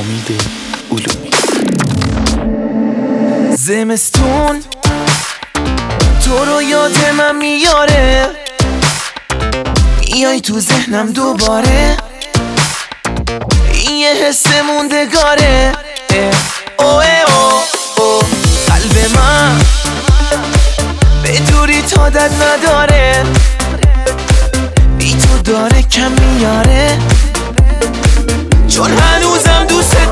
امید علومی. زمستون تو رو یاد من میاره. میای تو ذهنم دوباره. این یه حس موندگاره. اوه او او قلب من به دوری تادت نداره. بی تو داره کم میاره. چون هنوزم دوست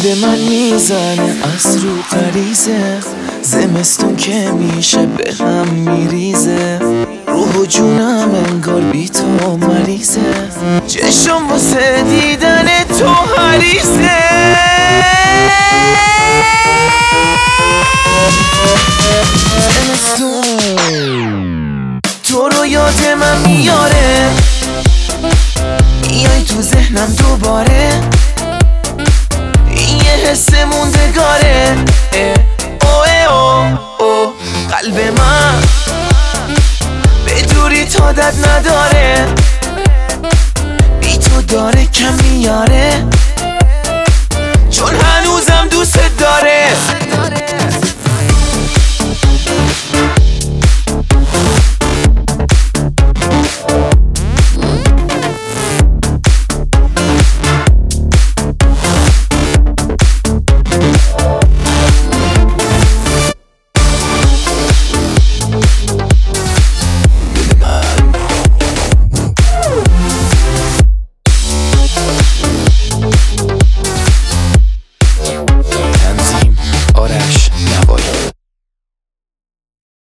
قلب من می‌زنه. از رو غریزه زمستون که میشه به هم میریزه. روح و جونم انگار بی تو مریضه. چشم واسه دیدن تو حریزه تو رو یاد من میاره. میای تو ذهنم دوباره. حس موندگاره اوه او او قلب من به دوری تادت نداره